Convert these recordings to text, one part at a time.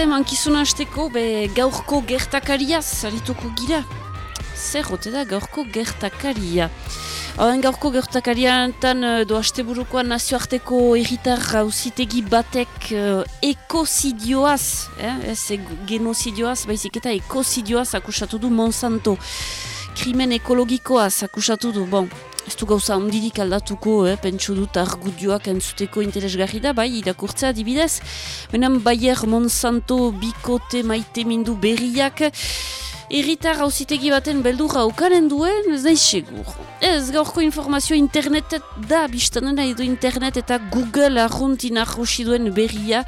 eta eman kizuna hasteko, be gaurko gertakariaz, arituko gira. Zer, hote da, gaurko gertakaria. Horren gaurko gertakariantan eh, do hasteburukoan nazioarteko erritar hausitegi batek uh, ekosidioaz, eh? ez genozidioaz, baizik eta ekosidioaz akusatu du Monsanto. Krimen ekologikoaz akusatu du, bon, ez du gauza ondirik aldatuko, eh, pentsu dut argudioak entzuteko interesgarri da, bai, irakurtzea dibidez. Benen Bayer Monsanto bikote maite mindu berriak, Erritar hauzitegi baten beldurra ukanen duen, ez da segur. Ez gaurko informazio internetet da, biztanen edo internet eta Google arruntin arrosi duen berria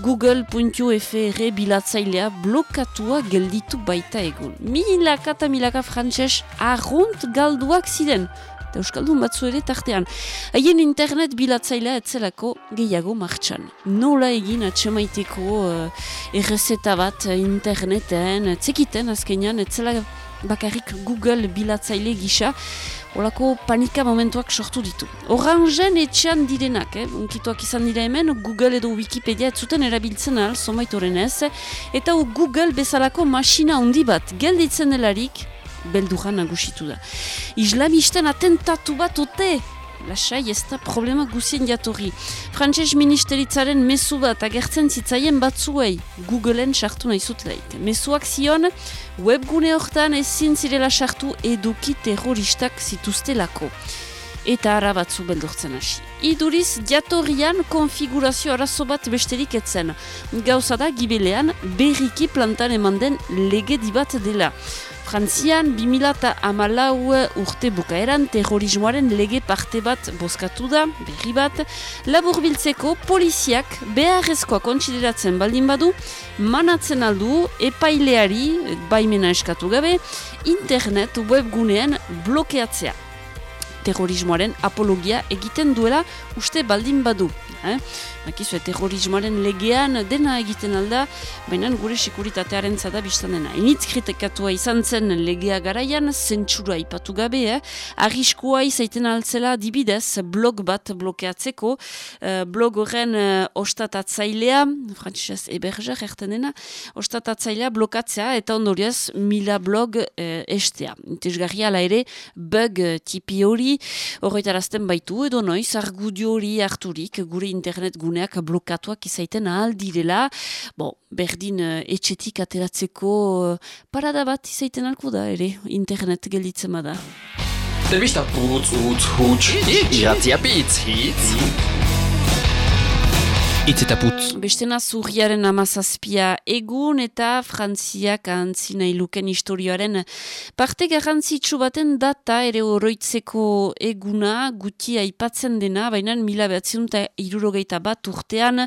google.fr bilatzailea blokatua gelditu baita egun. Milaka eta milaka frantxez arrunt galduak ziren eta Euskaldun batzu ere tartean. Haien internet bilatzailea etzelako gehiago martxan. Nola egin atxemaiteko uh, errezeta bat interneten, tzekiten azkenean, etzela bakarrik Google bilatzaile gisa, Olako panika momentuak sortu ditu. Orangen etxean direnak, eh? unkituak izan dira hemen, Google edo Wikipedia ez zuten erabiltzen al, somaitoren ez, eta Google bezalako masina handi bat gelditzen delarik, beldurra nagusitu da. Islamisten atentatu bat ote, lasai ez da problema guzien jatorri. Frantses ministeritzaren mesu bat agertzen zitzaien batzuei Googleen sartu nahi zutelaik. Mesuak zion, webgune hortan ezin zirela sartu eduki terroristak zituztelako eta ara batzu beldurtzen hasi. Iduriz, jatorrian konfigurazio arazo bat besterik etzen. Gauza da, gibelean, berriki plantan eman den legedi bat dela. Frantzian, 2008 urte bukaeran terrorismoaren lege parte bat bozkatu da, berri bat, labur biltzeko poliziak beharrezkoa kontsideratzen baldin badu, manatzen aldu epaileari, baimena eskatu gabe, internet webgunean blokeatzea terrorismoaren apologia egiten duela uste baldin badu. Eh? Nakizu, terrorismoaren legean dena egiten alda, baina gure sekuritatearen zada biztan dena. Initz kritikatua izan zen legea garaian, zentsura ipatu gabe, eh? arriskoa izaiten altzela dibidez blog bat blokeatzeko, uh, blog horren uh, ostatatzailea, frantzisez eberger erten dena, ostatatzailea blokatzea eta ondoriaz mila blog uh, estea. Intezgarria ala ere, bug tipi hori, horretarazten baitu edo noiz, argudio hori harturik, gure internet guneak blokatuak izaiten ahal direla. Bo, berdin uh, etxetik ateratzeko uh, parada bat izaiten alko da ere, internet gelditzen bada. Telebista putz, utz, huts, iratzia pitz, hitz. Itz eta putz. Bestena zurriaren amazazpia egun eta frantziak antzi nahi luken historioaren parte garrantzitsu baten data ere oroitzeko eguna guti aipatzen dena, baina mila behatzen eta irurogeita bat urtean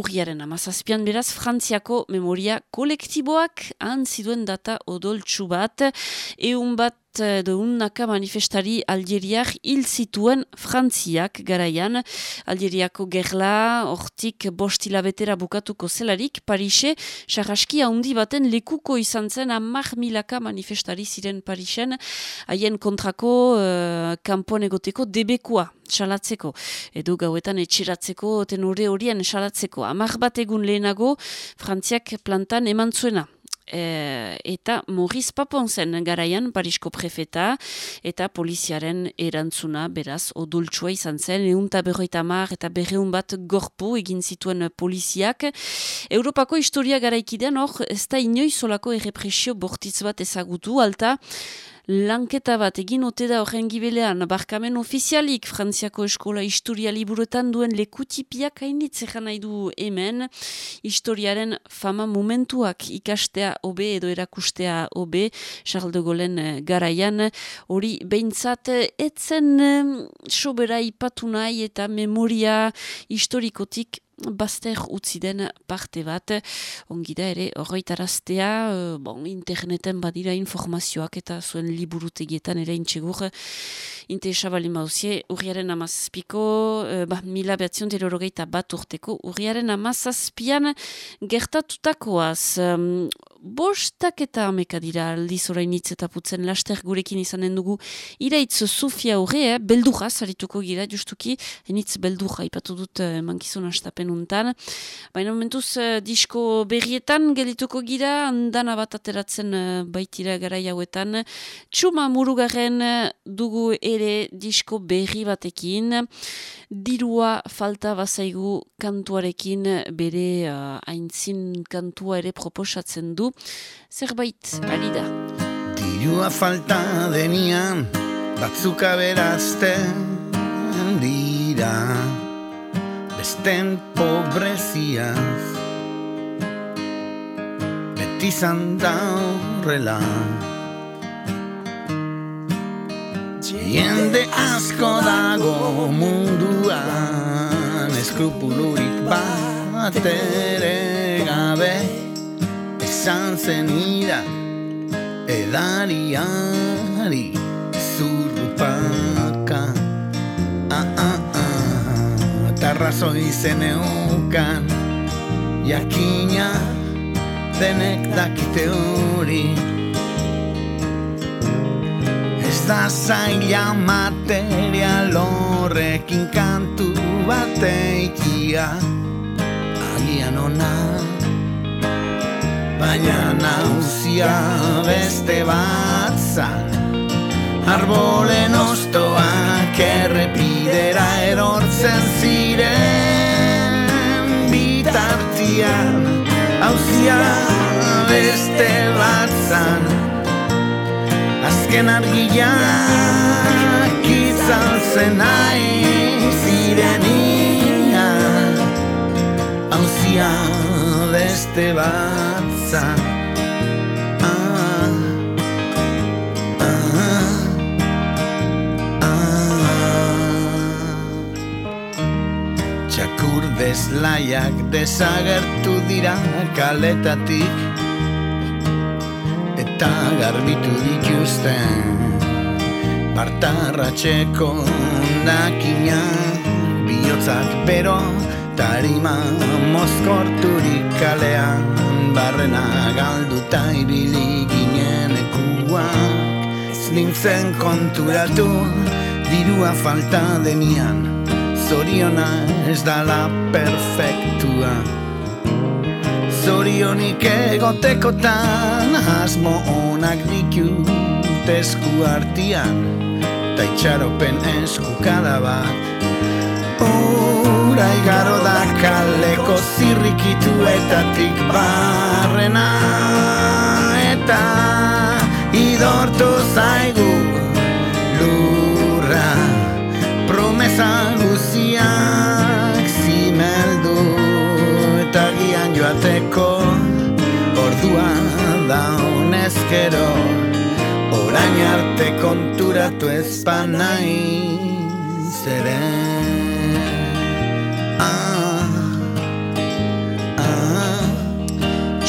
urriaren amazazpian beraz frantziako memoria kolektiboak antziduen data odoltsu bat, egun bat edo unnaka manifestari algeriak hil zituen frantziak garaian. Algeriako gerla, hortik bostila betera bukatuko zelarik, Parise, sarraski handi baten lekuko izan zen amak milaka manifestari ziren Parisen, haien kontrako uh, kanpon egoteko debekua salatzeko, edo gauetan etxeratzeko, tenore horien salatzeko. Amak bat egun lehenago, frantziak plantan eman zuena. E, eta Maurice Paponzen garaian Parisko prefeta eta poliziaren erantzuna beraz odultsua izan zen. Eunta berroita mar eta berreun bat gorpo egin zituen poliziak. Europako historia garaikidean hor ez da inoizolako errepresio bortitz bat ezagutu alta lanketa bat egin ote da horren gibelean, barkamen ofizialik Frantziako eskola historia liburuetan duen lekutipiak hainitze nahi du hemen, historiaren fama momentuak ikastea obe edo erakustea obe, Charles de Gaulle eh, garaian, hori behintzat etzen eh, sobera ipatu nahi eta memoria historikotik bazter utzi den parte bat, ongi da ere, horretaraztea, uh, bon, interneten badira informazioak eta zuen liburutegietan ere intxegur, interesa bali mauzie, urriaren amazazpiko, uh, ba, mila behatzion terorogeita bat urteko, urriaren amazazpian gertatutakoaz, um, bostak eta ameka dira aldiz orain eta putzen laster gurekin izanen dugu iraitz Sofia horre, eh? beldurra zarituko gira justuki, enitz beldurra ipatu dut eh, mankizun astapen untan. Baina momentuz eh, disko berrietan gelituko gira, andan bat ateratzen eh, baitira gara jauetan. Txuma murugarren dugu ere disko berri batekin, dirua falta bazaigu kantuarekin bere uh, aintzin kantua ere proposatzen du. Zerbait, ari da. Dirua falta denian, batzuka berazten dira, besten pobreziaz, beti zanda horrela. Jende asko dago munduan Eskrupulurik bat ere gabe Esan zen ira edariari Zurrupaka ah, ah, ah. Tarrazoi zen eukan Jakina denek dakite hori da zaila material horrekin kantu bateikia agian ona baina nauzia beste bat zan. Arbolen ostoak errepidera erortzen ziren. Bitartian hauzia beste bat zan. Azken argiak izan zen nahi zirenia hauzia beste bat zan ah, ah, ah. Txakur deslaiak desagertu dira kaletatik. Eta garbitu dituzten Bartarratxeko dakina bihotzak bero Tarima mozkorturik kalean Barrena galduta ibili ginen ekuak Ez nintzen konturatu dirua falta denian. Zoriona ez dala perfektua. Zorionik egotekotan asmo onak ditut esku artian. Ta itxaropen esku kada bat Ura igaro da kaleko zirrikitu etatik barrena. Eta idortu zaigu lurra promesa guziak zimeldu. Eta gian joateko ordua da honezkero orain arte konturatu ez panai zere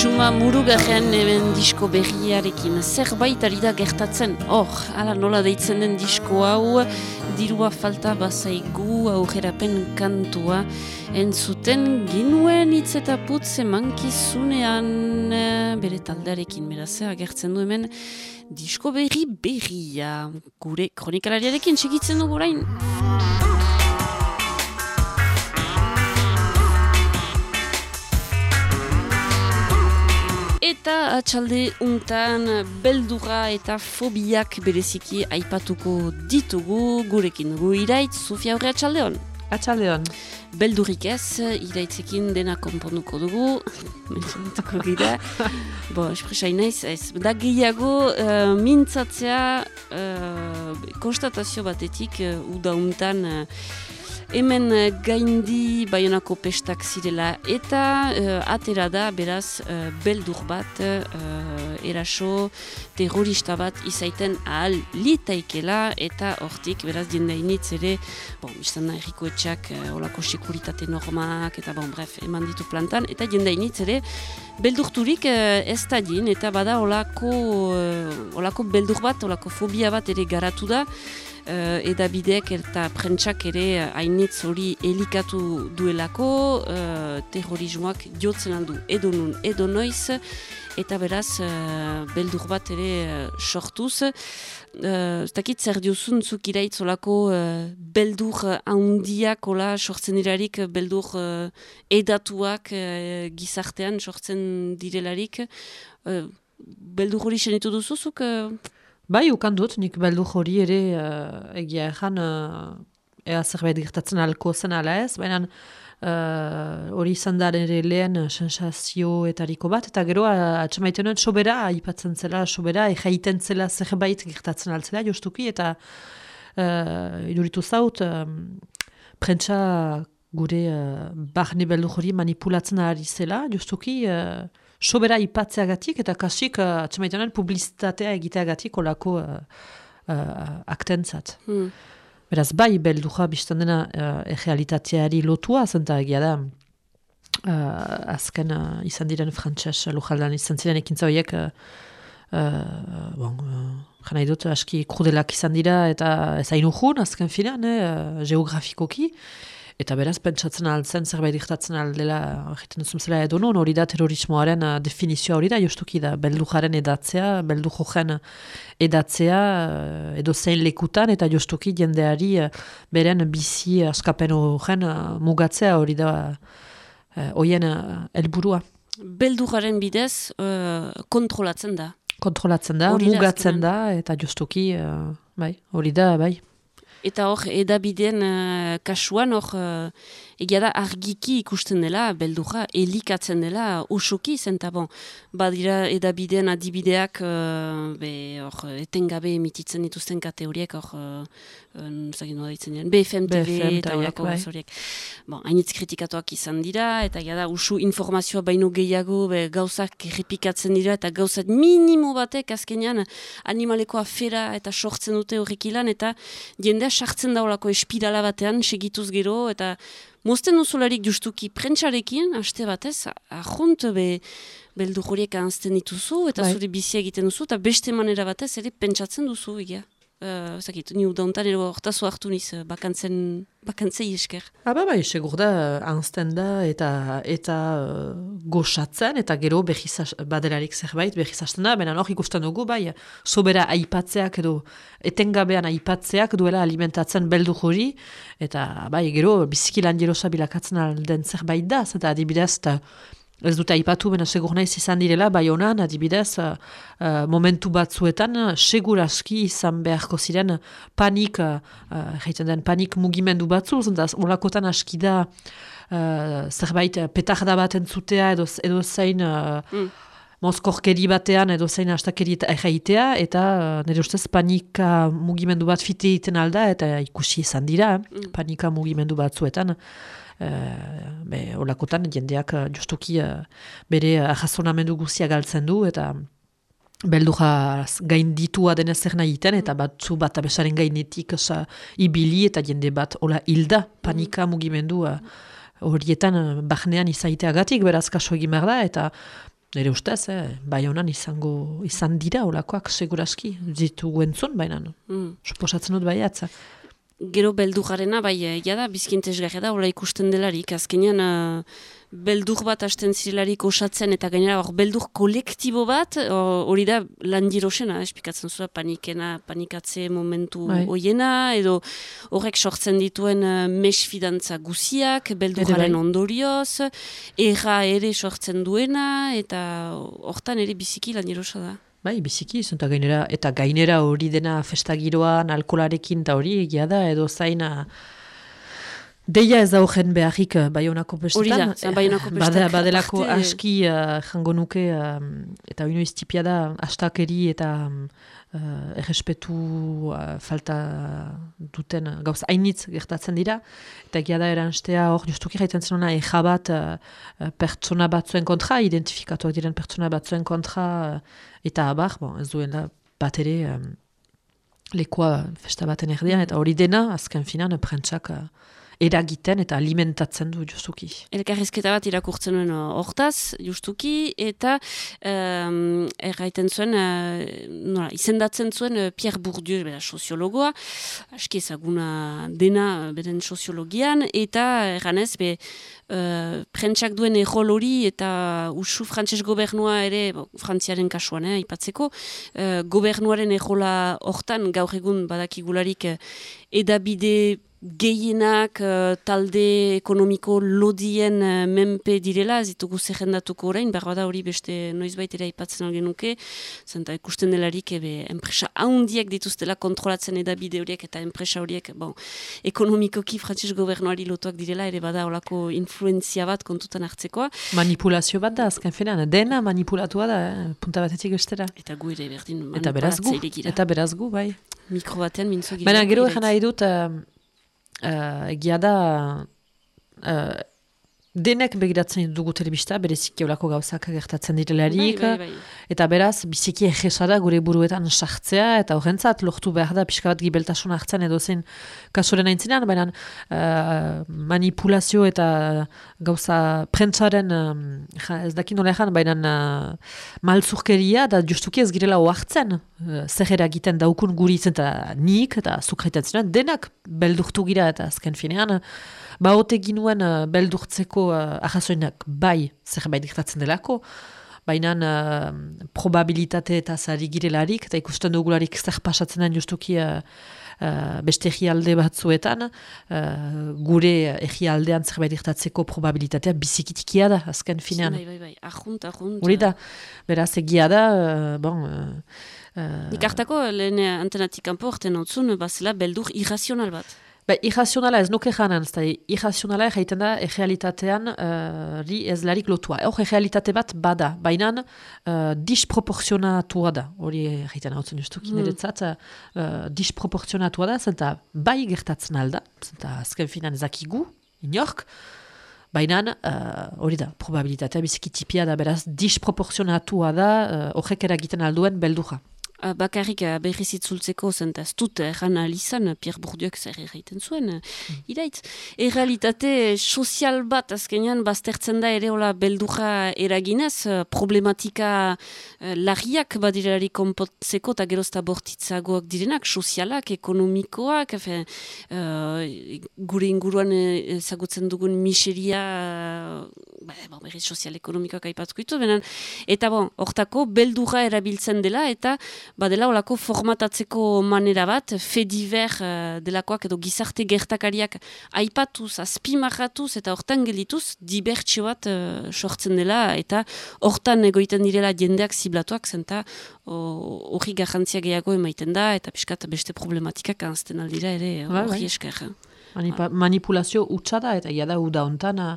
Txuma murugarren eben disko berriarekin. Zerbait ari da gertatzen? Hor, ala nola deitzen den disko hau dirua falta bazaigu aurrerapen kantua. Entzuten ginuen hitz eta putz emankizunean eh, bere taldearekin berazea agertzen du hemen disko berri berria. Gure kronikalariarekin segitzen dugu orain. Eta atxalde untan beldura eta fobiak bereziki aipatuko ditugu gurekin gu iraitz, Sofia horre atxalde hon? Atxalde hon. Beldurik ez, iraitzekin dena konponuko dugu, mentzuntuko gira. Bo, espresa inaiz, ez. Da gehiago, uh, mintzatzea, uh, konstatazio batetik, uh, uda untan, hemen uh, gaindi baionako pestak zirela eta uh, atera da beraz uh, beldur bat uh, eraso terrorista bat izaiten ahal litaikela eta hortik beraz diendainitz ere bon, biztan da erriko etxak uh, olako sekuritate normak eta bon, bref, eman ditu plantan eta diendainitz ere beldurturik uh, ez da din eta bada olako, uh, olako beldur bat, olako fobia bat ere garatu da uh, edabideek eta prentsak ere uh, hainitz hori elikatu duelako, uh, terrorismoak jotzen handu edo nun edo noiz, eta beraz, uh, beldur bat ere uh, sortuz. Uh, Zdakit zer diozun zuk iraitzolako uh, beldur handiak ola sortzen dirarik beldur uh, edatuak uh, gizartean sortzen direlarik. Uh, beldur hori senitu duzuzuk? Uh... Bai, ukan dut, nik beldur hori ere uh, egia ezan uh, ea zerbait gertatzen alko zen ala ez, baina Uh, hori izan da ere lehen uh, sensazioetariko bat, eta gero uh, atxamaiten duen sobera, aipatzen zela, sobera, ejaiten zela zerbait gertatzen altzela, jostuki, eta uh, iduritu zaut, um, prentsa gure uh, barne beldu hori manipulatzen ari zela, jostuki, uh, sobera ipatzeagatik, eta kasik uh, atxamaiten duen publizitatea egiteagatik olako uh, uh, aktentzat. Hmm. Beraz, bai, belduja biztan dena uh, lotua, zenta egia da, uh, azken uh, izan diren frantxas lujaldan izan ziren ekintza horiek, uh, uh, bon, uh, jana idut, aski krudelak izan dira, eta ez hain azken finan, eh, geografikoki, Eta beraz, pentsatzen altzen, zerbait diktatzen aldela, egiten duzun zela edo non, hori da terrorismoaren uh, definizioa hori da, jostuki da, beldujaren edatzea, beldujojen edatzea, uh, edo zein lekutan, eta jostuki jendeari uh, beren bizi askapen horren uh, mugatzea hori da, hoien uh, elburua. Beldujaren bidez, kontrolatzen da. Kontrolatzen da, mugatzen da, eta jostuki, bai, hori da, bai. Eta hor, edabideen uh, kasuan, hor, uh, egia da argiki ikusten dela, beldurra, elikatzen dela, usuki zenta, bon, badira edabideen adibideak, uh, be, hor, etengabe emititzen dituzten kategoriek, hor, uh, zagin nola ditzen diren, BFM TV, eta horako bai. zoriek. Bon, hainitz kritikatuak izan dira, eta egia da, usu informazioa baino gehiago, be, gauzak errepikatzen dira, eta gauzat minimo batek, azkenean, animaleko afera eta sortzen dute horrek ilan, eta jendea sartzen daulako espirala batean, segituz gero, eta Mozten duzularik justuki prentsarekin, haste batez, ahunt be, beldu horiek anzten dituzu, eta bai. zure bizia egiten duzu, eta beste manera batez ere pentsatzen duzu, egia uh, zakit, ni udauntan ero hortazu hartu niz, uh, bakantzen, bakantzei esker. Aba bai, segur da, anzten da, eta eta uh, goxatzen, eta gero behiz badelarik zerbait, behiz hasten da, benen hor ikusten dugu, bai, sobera aipatzeak edo, etengabean aipatzeak duela alimentatzen beldu jori, eta bai, gero, biziki lan jerosa bilakatzen alden zerbait da, eta adibidez, eta Ez dute aipatu, bena segur naiz izan direla, bai honan, adibidez, uh, momentu batzuetan, segur aski izan beharko ziren panik, uh, den panik mugimendu batzu, zentaz, olakotan aski da uh, zerbait petarda bat entzutea edo, edo zein uh, mm. mozkorkeri batean edo zein astakeri eta eta uh, nire ustez panika mugimendu bat fite egiten alda, eta ikusi izan dira, mm. panika mugimendu batzuetan. Uh, be, olakotan jendeak uh, justuki uh, bere ahazonamendu guzia galtzen du eta belduja gain ditua denez zer nahi iten, eta batzu bat abesaren gainetik osa, ibili eta jende bat hola hilda panika mugimendu horietan uh, bahnean izaiteagatik beraz kaso egin behar da eta Nire ustez, eh, bai honan izango izan dira olakoak seguraski, zitu guentzun baina. Mm. Suposatzen dut baiatza gero beldur garena, bai, egia da, bizkintez da, hola ikusten delarik, azkenean uh, beldur bat hasten zirelarik osatzen, eta gainera hor beldur kolektibo bat, hori da lan dirosena, espikatzen zua panikena, panikatze momentu bai. hoiena, edo horrek sortzen dituen uh, mesfidantza guziak, belduraren bai. ondorioz, erra ere sortzen duena, eta hortan ere biziki lan da. Bai, biziki, zenta gainera, eta gainera hori dena festagiroan, alkolarekin, eta hori egia da, edo zaina... Deia ez daugen beharrik uh, baionako bestetan. Hori da, baionako bestetan. badelako aski uh, jango nuke, uh, eta hori iztipia da, astakeri eta uh, errespetu uh, falta duten uh, gauz hainitz gertatzen dira. Eta gira da eranstea hor justuki gaiten zenuna ejabat uh, pertsona batzuen kontra, identifikatuak diren pertsona batzuen kontra, uh, eta abar, bon, ez duela bat ere um, lekoa festa baten erdian, eta hori dena, azken finan, prentsak uh, eragiten eta alimentatzen du justuki. Elkarrizketa bat irakurtzen nuen uh, hortaz, justuki, eta um, erraiten zuen, uh, nola, izendatzen zuen uh, Pierre Bourdieu, bera soziologoa, aski ezaguna dena uh, beren soziologian, eta erranez, be, uh, prentsak duen errol hori eta usu frantses gobernua ere, frantziaren kasuan, eh, ipatzeko, uh, gobernuaren errola hortan gaur egun badakigularik uh, edabide gehienak uh, talde ekonomiko lodien uh, menpe direla, ez ditugu zerrendatuko orain, behar bada hori beste noizbait ere aipatzen algen nuke, zenta ikusten delarik ebe enpresa haundiek dituztela kontrolatzen edabide horiek eta enpresa horiek bon, ekonomikoki frantziz gobernuari lotuak direla, ere bada olako influenzia bat kontutan hartzekoa. Manipulazio bat da, azken fenean, dena manipulatua da, eh? punta batetik estera. Eta gu ere berdin Eta berazgu, eta berazgu, bai. Mikro batean mintzo Baina gero egin nahi dut, uh, egia da uh, denek begiratzen dugu telebista, berezik geolako gauzak gertatzen direlarik, Bai, bai, bai. eta beraz, biziki egesa da gure buruetan sartzea, eta horrentzat lortu behar da pixka bat gibeltasun hartzen edo zen kasuren aintzinean, baina uh, manipulazio eta gauza prentsaren, um, ja, ez dakin nola ezan, baina uh, malzurkeria da justuki ez girela oartzen, uh, zer eragiten daukun guri izen eta nik, eta zukretatzen denak beldurtu gira, eta azken finean, ba ote ginuen uh, beldurtzeko uh, ahazoinak bai zerbait gertatzen delako, baina uh, probabilitate eta zari girelarik, eta ikusten dugularik zer pasatzen den justuki uh, uh, beste egialde batzuetan, uh, gure egialdean zerbait gertatzeko probabilitatea bizikitikia da, azken finean. Bai, bai, bai, ahunt, ahunt. Hori da, beraz egia da, uh, bon... Uh, Nik hartako lehen antenatik kanpo orten otzun, bazela beldur irrazional bat. Ba, irrazionala ez nuke janan, ez da, irrazionala egiten da egealitatean uh, ri ez larik lotua. Hor egealitate bat bada, baina uh, disproporzionatua da, hori egiten hau zen justuki mm. niretzat, uh, disproporzionatua da, zenta bai gertatzen alda, zenta azken finan ezakigu, inork, Baina, hori da, probabilitatea biziki tipia da, beraz, disproporzionatua da, horrek eragiten alduen belduja. Ah, bakarrik uh, berriz itzultzeko zen, ez dut erran alizan, Pierre Bourdieuek zer erraiten zuen, mm. iraitz. Errealitate sozial bat azkenean baztertzen da ere hola beldurra eraginez, problematika uh, larriak badirari konpotzeko eta gerozta bortitzagoak direnak, sozialak, ekonomikoak, efe, uh, gure inguruan ezagutzen dugun miseria, ba, berriz sozial-ekonomikoak aipatuko ditu, eta bon, hortako beldurra erabiltzen dela, eta badela olako formatatzeko manera bat, fediver uh, delakoak edo gizarte gertakariak aipatuz, azpimarratuz eta hortan gelituz, dibertsio bat uh, sortzen dela eta hortan egoiten direla jendeak ziblatuak zenta hori garrantzia gehiago emaiten da eta piskat beste problematikak anzten aldira ere bai, hori bai. esker. Manipa, manipulazio utxa da eta ia da uda hontan uh,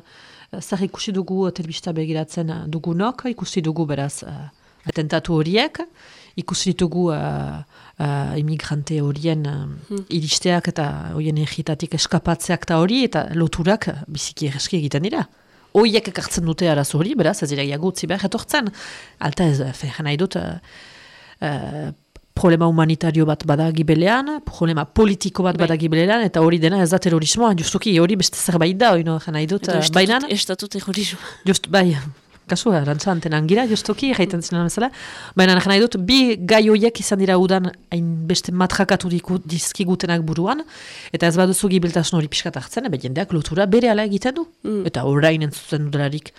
zer ikusi dugu telebista begiratzen dugunok, ikusi dugu beraz uh, atentatu horiek, ikusi ditugu uh, uh, imigrante horien uh, iristeak eta horien egitatik eskapatzeak eta hori eta loturak biziki egeski egiten dira. Hoiek ekartzen dute arazo hori, beraz, ez dira jagutzi behar etortzen. Alta ez, fejan nahi dut, uh, problema humanitario bat bada gibelean, problema politiko bat bada gibelean, eta hori dena ez da terrorismoa, justuki hori beste zerbait da, hori nahi dut, baina... Estatut terrorismoa. Just, bai, kasu, rantza antenan gira, justoki, jaiten zinan bezala. Baina nahi dut, bi gai hoiek izan dira udan hain beste matrakatu dizkigutenak buruan, eta ez baduzu gibiltasun hori pixkat hartzen, ebe jendeak lotura bere ala egiten du. Mm. Eta orain entzutzen dudalarik,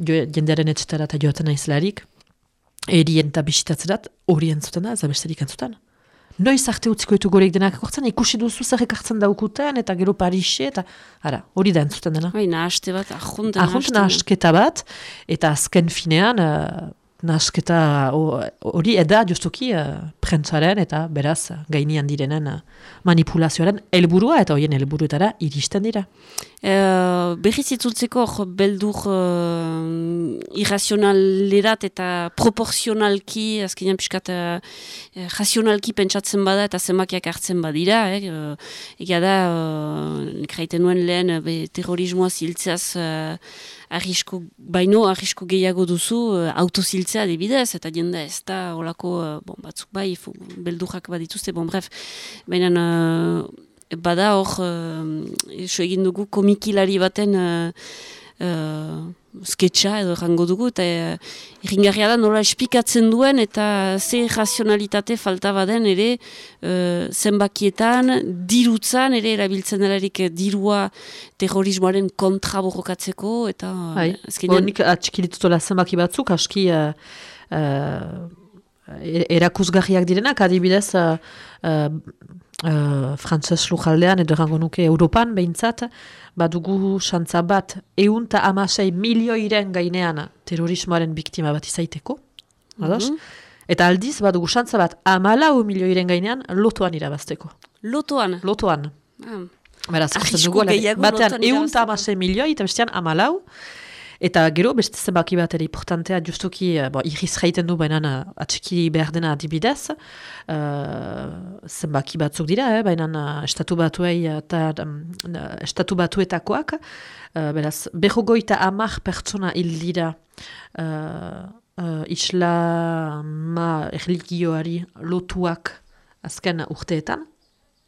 jendearen etxetara eta joaten naizelarik, erien eta bisitatzerat, hori entzuten da, ez da besterik entzuten noiz arte utziko ditu gorek denak akortzen, ikusi duzu zer ekartzen daukuten, eta gero Parise, eta ara, hori da entzuten dena. Bai, nahaste bat, ahunt nahastketa bat, eta azken finean, uh, nahasketa hori eda justuki uh, prentzaren eta beraz gainian direnen uh, manipulazioaren helburua eta horien helburuetara iristen dira. E, berriz itzultzeko beldur uh, irrazionalerat eta proporzionalki, azkenean piskat uh, razionalki pentsatzen bada eta zemakiak hartzen badira. Eh? Uh, Ega da, uh, nuen lehen, be, terrorismoa ziltzeaz uh, arrisko, baino arrisko gehiago duzu uh, autoziltzea dibidez, eta jende ez da, olako, uh, bon, batzuk bai, beldurak badituzte, bon, bref, baina bada hor, uh, eso egin dugu komikilari baten uh, uh, sketcha edo jango dugu, eta irringarria da nola espikatzen duen eta ze razionalitate falta baden ere uh, zenbakietan, dirutzan ere erabiltzen delarik dirua terrorismoaren kontra borrokatzeko, eta... Hai, azkenean... Nik atxikilitutola zenbaki batzuk, aski... Uh, uh, erakusgarriak direnak, adibidez, uh, uh, frantzes lujaldean, edo rango nuke Europan behintzat, badugu xantza bat eunta amasei milioiren gainean terrorismoaren biktima bat izaiteko. Mm Eta aldiz, badugu xantza bat amalau milioiren gainean lotuan irabazteko. Lotuan? Lotuan. Ah. Beraz, dugu, batean eunta amasei milioi, eta bestean amalau, Eta gero, beste zenbaki bat ere importantea, justuki, uh, bo, irriz jaiten du baina uh, atxiki behar dena adibidez, uh, zenbaki batzuk dira, eh, baina estatu batuei eta um, estatu batuetakoak, uh, beraz, behogoita amak pertsona hil dira uh, uh, islama erligioari lotuak azken urteetan,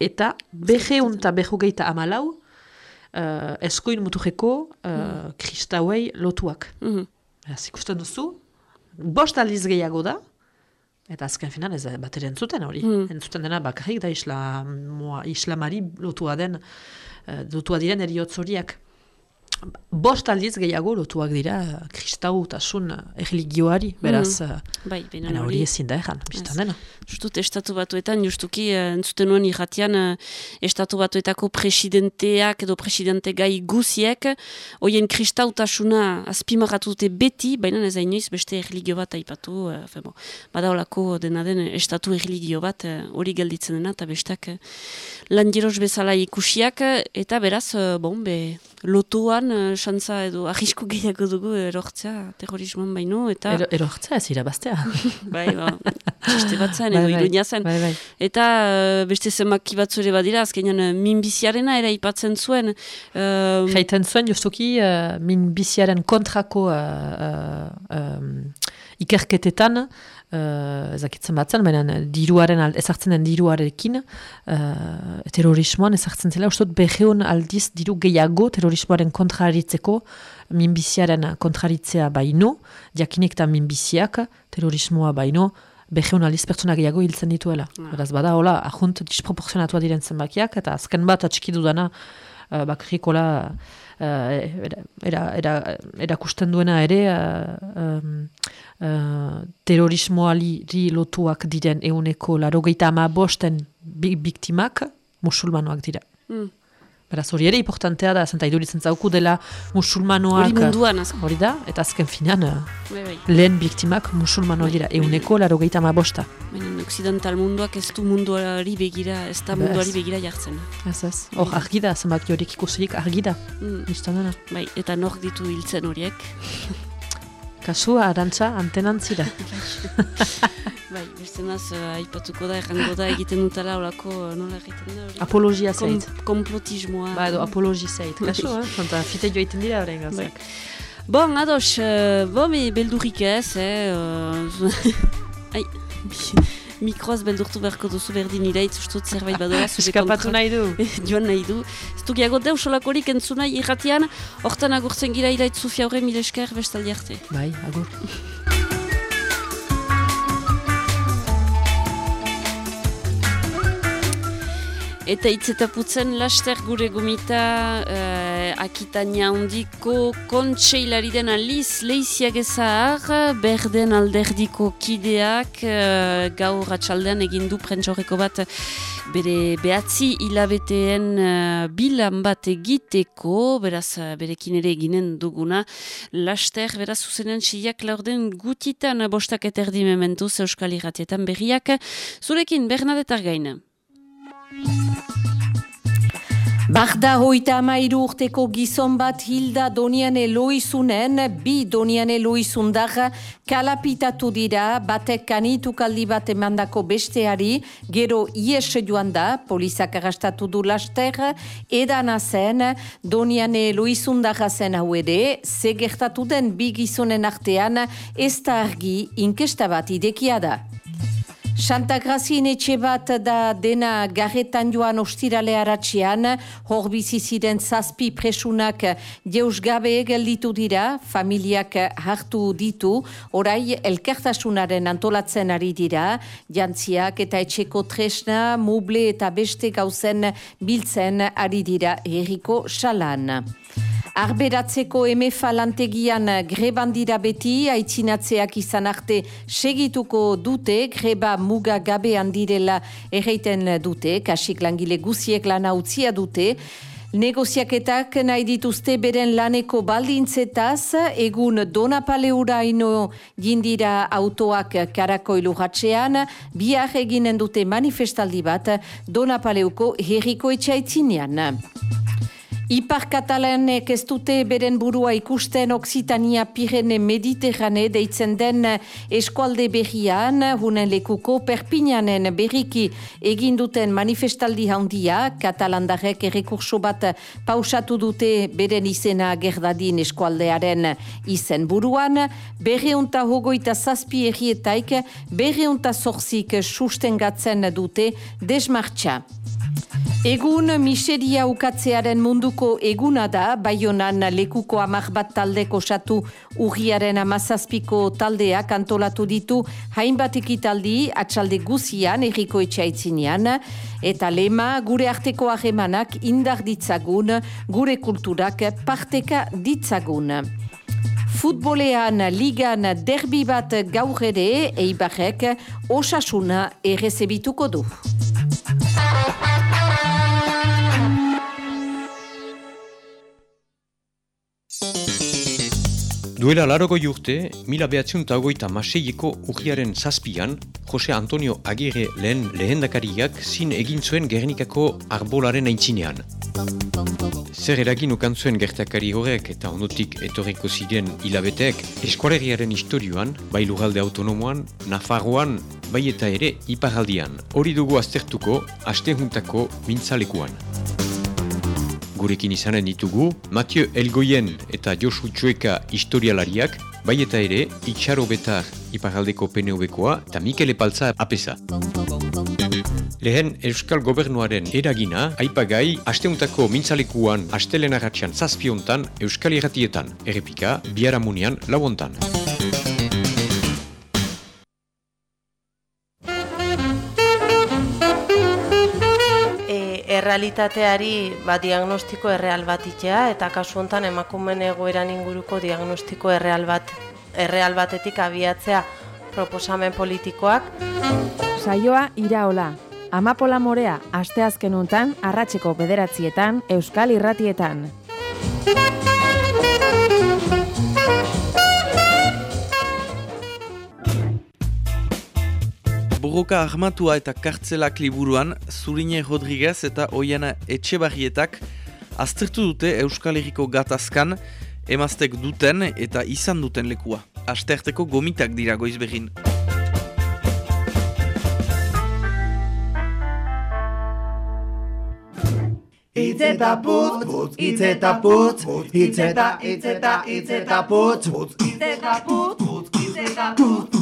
eta beheun eta behogeita amalau, uh, eskoin muturreko uh, mm. kristauei lotuak. Mm -hmm. ikusten duzu, bost aliz gehiago da, eta azken finan ez bat ere entzuten hori. Mm. Entzuten dena bakarrik da islamari lotua den, uh, lotua diren eriotzoriak bost aldiz gehiago lotuak dira kristau eta sun erligioari, beraz, mm. bai, hori ezin da egan, biztan dena. Justut, estatu batuetan, justuki, uh, entzuten nuen irratian, uh, estatu batuetako presidenteak edo presidente gai guziek, hoien kristautasuna azpimarratu dute beti, baina ez inoiz beste erligio bat aipatu, uh, febo, bada olako dena den estatu erligio bat hori gelditzen dena, eta bestak uh, lan bezala ikusiak, eta beraz, bon, be, lotuan, xantza uh, edo ahisko gehiago dugu erortzea terrorismoan baino, eta... Ero, erortzea ez irabaztea. bai, ba, txiste bat zen, edo bai, bai. ironia zen. Bai, bai. Eta uh, beste zenbaki batzu ere badira, azkenean uh, minbiziarena ere ipatzen zuen. Uh, Jaiten zuen, justuki, uh, minbiziaren kontrako uh, uh, um, ikerketetan, uh, ezakitzen batzen, baina diruaren, ezartzen den diruarekin, uh, terrorismoan ezartzen zela, ustot beheon aldiz diru gehiago terrorismoaren kontraritzeko, minbiziaren kontraritzea baino, jakinek eta minbiziak terrorismoa baino, beheon aldiz pertsona gehiago hiltzen dituela. Ah. Beraz, bada, hola, ahunt disproporzionatua diren zenbakiak, eta azken bat atxikidu dana, uh, bakrikola, uh, erakusten duena ere uh, uh, terrorismoali lotuak diren euneko larogeita ama bosten biktimak musulmanoak dira. Mm. Beraz, hori ere importantea da, zenta iduritzen zauku dela musulmanoak... Hori munduan, Hori da, eta azken finan, bai, bai. lehen biktimak musulmanoak dira, euneko laro gehieta ma bosta. Baina, occidental munduak ez du munduari begira, ez da munduari begira jartzen. Ez ez, hor argi da, zenbat jorik ikusirik argi da, mm. Bai, eta nor ditu hiltzen horiek. Kasua, arantza, antenantzira. Bai, beste naz, uh, aipatuko da, errango da, egiten dutela olako, uh, nola egiten da? Apologia zait. Kom, komplotismoa. Ba, edo, apologi zait. Kaso, eh? Fanta, fite joiten dira horren gazak. Bai. Bon, ados, uh, bon, me beldurrik ez, eh? Uh, ai, mikroaz beldurtu beharko duzu berdin iraitz, ustut zerbait badoa. Eskapatu nahi du. Joan nahi du. Ez du gehiago deus olakorik entzunai irratian, hortan agurtzen gira iraitz zufia horre mil esker bestaldi arte. Bai, agur. Eta itzetaputzen laster gure gomita uh, akitania hondiko kontseilari den aliz leiziak ezahar, berden alderdiko kideak uh, gaur atxaldean egindu prentxorreko bat bere behatzi hilabeteen uh, bilan bat egiteko, beraz berekin ere eginen duguna, laster beraz zuzenen siak laurden gutitan bostak eterdi mementu euskal irratietan berriak, zurekin Bernadette Argaina. Bagda hoita amairu urteko gizon bat hilda doniane loizunen, bi doniane loizundar kalapitatu dira, batek kanitu kaldi bat emandako besteari, gero ies joan da, polizak arrastatu du laster, edan zen, doniane loizundarra zen hau ere, segertatu den bi gizonen artean, ez da argi inkesta bat idekia da. Santa Grazien etxe bat da dena garretan joan ostirale haratxian, hor ziren zazpi presunak jeus gabe gelditu dira, familiak hartu ditu, orai elkartasunaren antolatzen ari dira, jantziak eta etxeko tresna, muble eta beste gauzen biltzen ari dira. Erriko salan. Arberatzeko emefa lantegian greban dira beti, aitzinatzeak izan arte segituko dute, greba muga gabe handirela erreiten dute, kasik langile guziek lana utzia dute, Negoziaketak nahi dituzte beren laneko baldintzetaz, egun donapaleura ino jindira autoak karakoilu hatxean, biar eginen dute manifestaldi bat donapaleuko herriko etxaitzinean. Ipar katalanek ez dute beren burua ikusten Oksitania Pirene Mediterrane deitzen den eskualde berrian, hunen lekuko perpinanen berriki eginduten manifestaldi handia, katalandarek errekurso bat pausatu dute beren izena gerdadin eskualdearen izen buruan, berreunta hogoita zazpi errietaik, berreunta zorzik sustengatzen dute desmartxa. Egun miseria ukatzearen munduko eguna da, baionan lekuko amak bat taldeko satu urriaren amazazpiko taldea kantolatu ditu hainbat ekitaldi atxalde guzian erriko etxaitzinean, eta lema gure arteko ahemanak indar ditzagun, gure kulturak parteka ditzagun. Futbolean ligan derbi bat gaur ere, eibarrek osasuna errezebituko du. oh you. Duela laroko jurte, mila behatziun eta ogoita maseiko urriaren zazpian, Jose Antonio Agire lehen lehendakariak zin egin zuen Gernikako arbolaren aintzinean. Zer eragin ukan zuen gertakari horrek eta ondotik etorriko ziren hilabeteek eskualeriaren historioan, bai lugalde autonomoan, Nafarroan, bai eta ere iparaldian. Hori dugu aztertuko, astehuntako mintzalekuan gurekin izanen ditugu, Mathieu Elgoyen eta Josu Txueka historialariak, bai eta ere, Itxaro Betar iparaldeko PNV-koa eta Mikel Epaltza apesa. Lehen Euskal Gobernuaren eragina, aipagai, asteuntako mintzalekuan astelen agatxan zazpiontan Euskal Irratietan, errepika, biaramunian lauontan. Errealitateari ba, diagnostiko erreal bat itea, eta kasu honetan emakumen egoeran inguruko diagnostiko erreal bat erreal batetik abiatzea proposamen politikoak. Saioa iraola. Amapola morea, asteazken untan, arratseko bederatzietan, Euskal Irratietan. Borroka armatua eta kartzelak liburuan Zurine Rodriguez eta Oiana Etxebarrietak aztertu dute Euskal Herriko gatazkan emaztek duten eta izan duten lekua. Asterteko gomitak dira goiz behin. Itzeta putz, putz, itzeta putz, itzeta, itzeta, itzeta putz, itzeta putz, itzeta putz,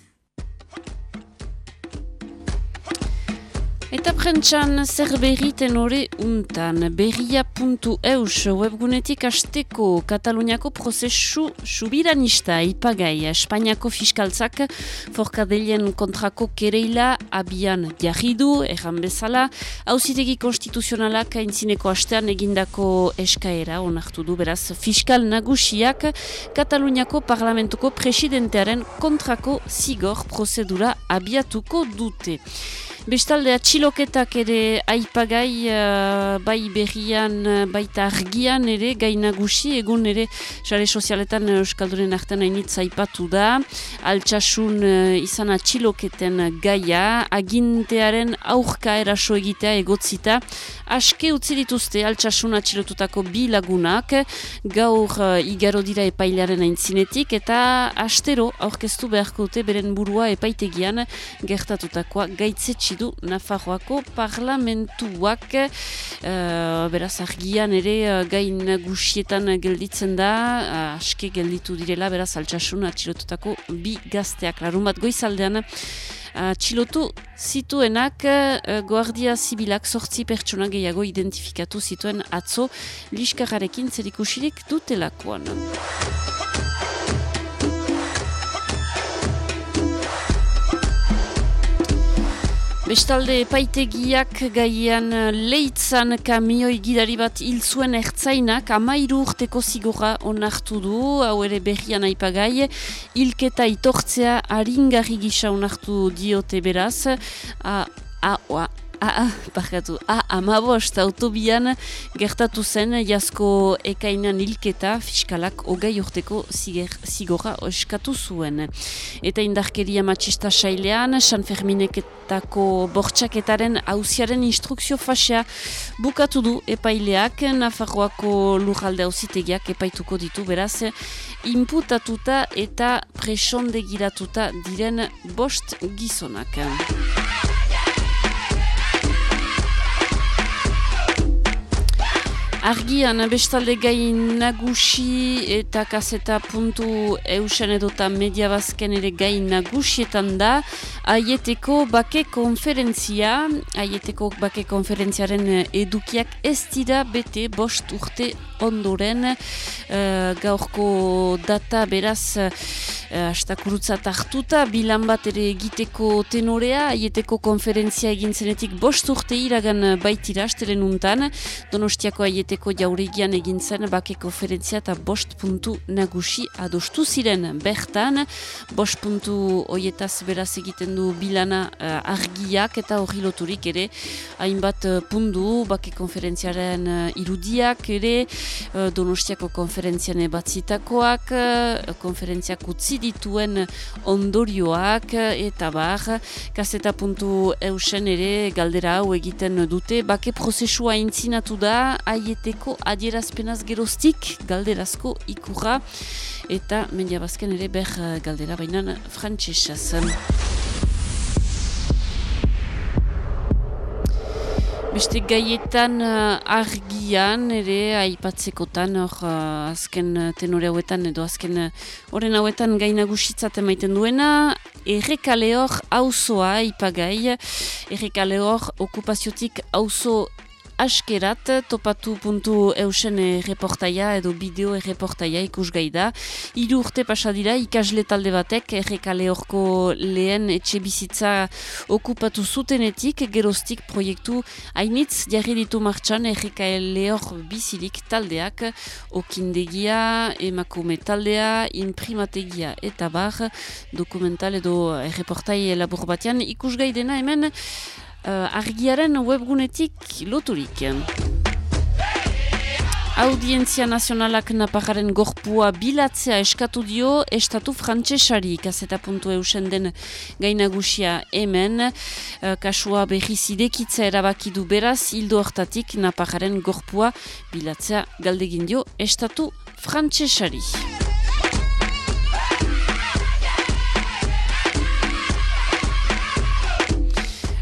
prentxan zer berriten hori untan, berria.eus webgunetik asteko Kataluniako prozesu subiranista ipagai. Espainiako fiskaltzak forkadelien kontrako kereila abian jarridu, erran bezala, hauzitegi konstituzionalak aintzineko astean egindako eskaera, onartu du. Beraz, fiskal nagusiak Kataluniako parlamentuko presidentearen kontrako zigor prozedura abiatuko dute. Bestalde atxiloketak ere aipagai uh, bai berrian uh, baita argian ere gainagusi egun ere sare sozialetan Euskalduren artean hainitz aipatu da. Altxasun uh, izan atxiloketen gaia agintearen aurka eraso egitea egotzita. Aske utzi dituzte altxasun atxilotutako bi lagunak. Gaur uh, igaro dira epailaren aintzinetik eta astero aurkeztu beharko dute beren burua epaitegian gertatutakoa gaitzetxe onetsi du Nafarroako parlamentuak. Uh, beraz argian ere uh, gain gusietan gelditzen da. Uh, aske gelditu direla beraz altsasun atxilotutako bi gazteak. Larun bat goizaldean Txilotu zituenak Guardia Zibilak sortzi pertsona gehiago identifikatu zituen atzo Liskarrarekin zerikusirik dutelakoan. Bestalde epaitegiak gaian leitzan kamioi gidari bat hil zuen ertzainak amairu urteko zigora onartu du, hau ere berrian aipagai, hilketa itortzea haringarri gisa onartu diote beraz, a, a, a, Ah, ah, parkatu, ah, amabost autobian gertatu zen jasko ekainan hilketa fiskalak hogei urteko zigorra oskatu zuen. Eta indarkeria matxista sailean, San Fermineketako bortxaketaren hauziaren instrukzio fasea bukatu du epaileak, Nafarroako lurralde hauzitegiak epaituko ditu beraz, inputatuta eta presondegiratuta diren bost gizonak. Argian, bestalde gai nagusi eta kaseta puntu eusen edota media bazken ere gai nagusietan da, aieteko bake konferentzia, aieteko bake konferentziaren edukiak ez dira bete bost urte ondoren. Uh, gaurko data beraz uh, astakurutzat hartuta bilan bat ere egiteko tenorea. Aieteko konferentzia egin zenetik bost urte iragan baitira astelen untan. Donostiako aieteko jauregian egin zen bake konferentzia eta bost puntu nagusi adostu ziren. Bertan bost puntu oietaz beraz egiten du bilana uh, argiak eta hori loturik ere hainbat uh, pundu bake konferentziaren irudiak ere Eh, Donostiako konferentzian batzitakoak, eh, konferentziak utzi dituen ondorioak eta bar, kaseta puntu eusen ere galdera hau egiten dute, bake prozesua intzinatu da, aieteko adierazpenaz geroztik galderazko ikurra, eta mendia bazken ere ber galdera bainan frantzesaz. Beste gaietan uh, argian ere aipatzekotan hor uh, azken tenore hauetan edo azken horren hauetan gaina gusitzat emaiten duena. Errekale hor hauzoa ipagai. Errekale hor okupaziotik hauzo askerat topatu puntu eusen reportaia edo bideo reportaia ikusgai da. Hiru urte pasadira ikasle talde batek errekale horko lehen etxe bizitza okupatu zutenetik geroztik proiektu hainitz jarri ditu martxan errekale hor bizirik taldeak okindegia, emakume taldea, imprimategia eta bar dokumental edo reportai labur batean ikusgai dena hemen argiaren webgunetik loturik. Audientzia Nazionalak Napajaren gorpua bilatzea eskatu dio estatu frantsesari kaseta puntu eusen den gainagusia hemen. Uh, kasua behiz idekitza erabakidu beraz, hildo hartatik Napajaren gorpua bilatzea galdegin dio estatu frantsesari.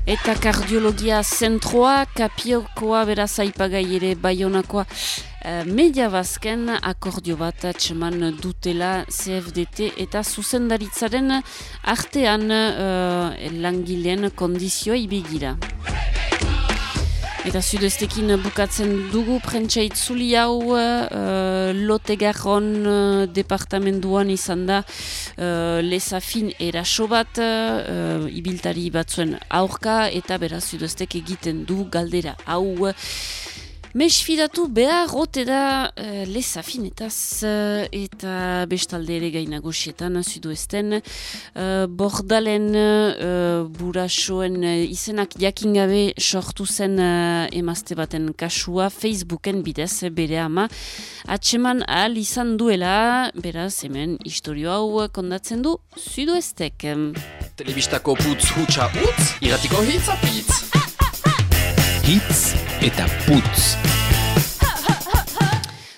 Eta kardiologia zentroa, kapiokoa beraz aipagai ere baionakoa uh, media bazken akordio bat atseman dutela CFDT eta zuzendaritzaren artean uh, langileen kondizioa ibigira. Eta sudestekin bukatzen dugu prentsa itzuli hau uh, lotegarron uh, departamentuan izan da uh, lezafin eraso bat uh, ibiltari batzuen aurka eta beraz sudestek egiten du galdera hau Mesfidatu behar rote da uh, lezafinetaz uh, eta bestalde ere gainagosietan zuduesten. Uh, bordalen uh, burasoen uh, izenak jakingabe sortu zen uh, emazte baten kasua Facebooken bidez bere ama. Atseman ahal izan duela, beraz hemen historio hau kondatzen du zuduestek. Telebistako putz hutsa utz, iratiko hitz apitz hitz eta putz.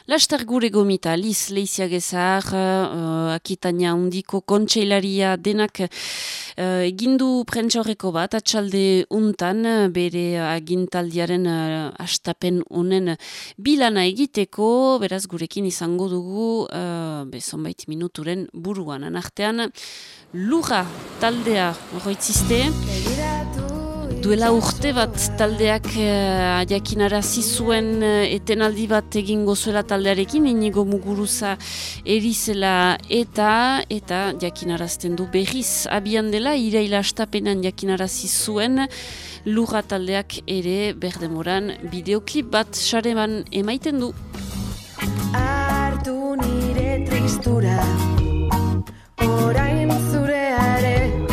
Laster gure gomita, Liz Leiziagezar, uh, Akitania undiko kontseilaria denak uh, egindu prentxorreko bat, atxalde untan, bere agintaldiaren uh, astapen honen bilana egiteko, beraz gurekin izango dugu, uh, bezonbait minuturen buruan. Anartean, lura taldea, horretziste, Duela urte bat taldeak uh, jakinarazi zuen uh, etenaldi bat egingo zuela taldearekin, inigo muguruza erizela eta eta jakinarazten du berriz abian dela, ireila astapenan jakinarazi zuen lurra taldeak ere berdemoran bideoklip bat sareman emaiten du. Artu nire tristura Orain zureare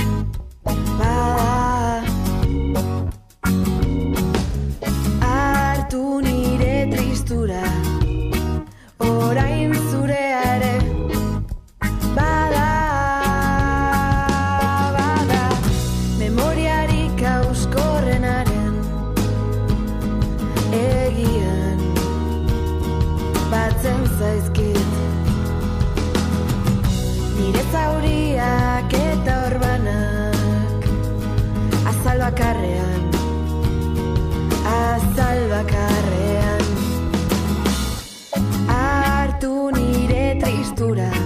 tristura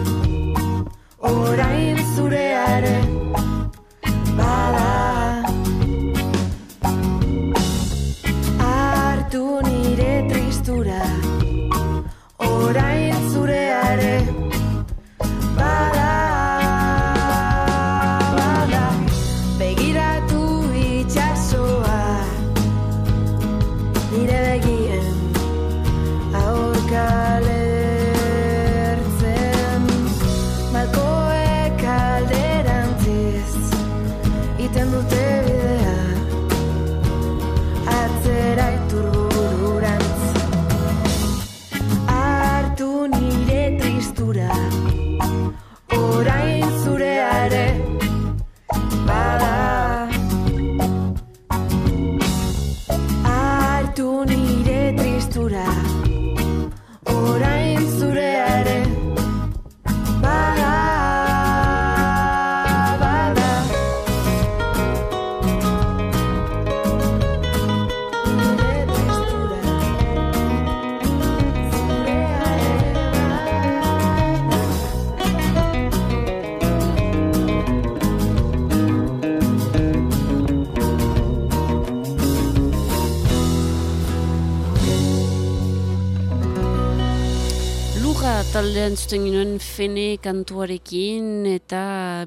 Taldean zuten ginoen fene kantuarekin eta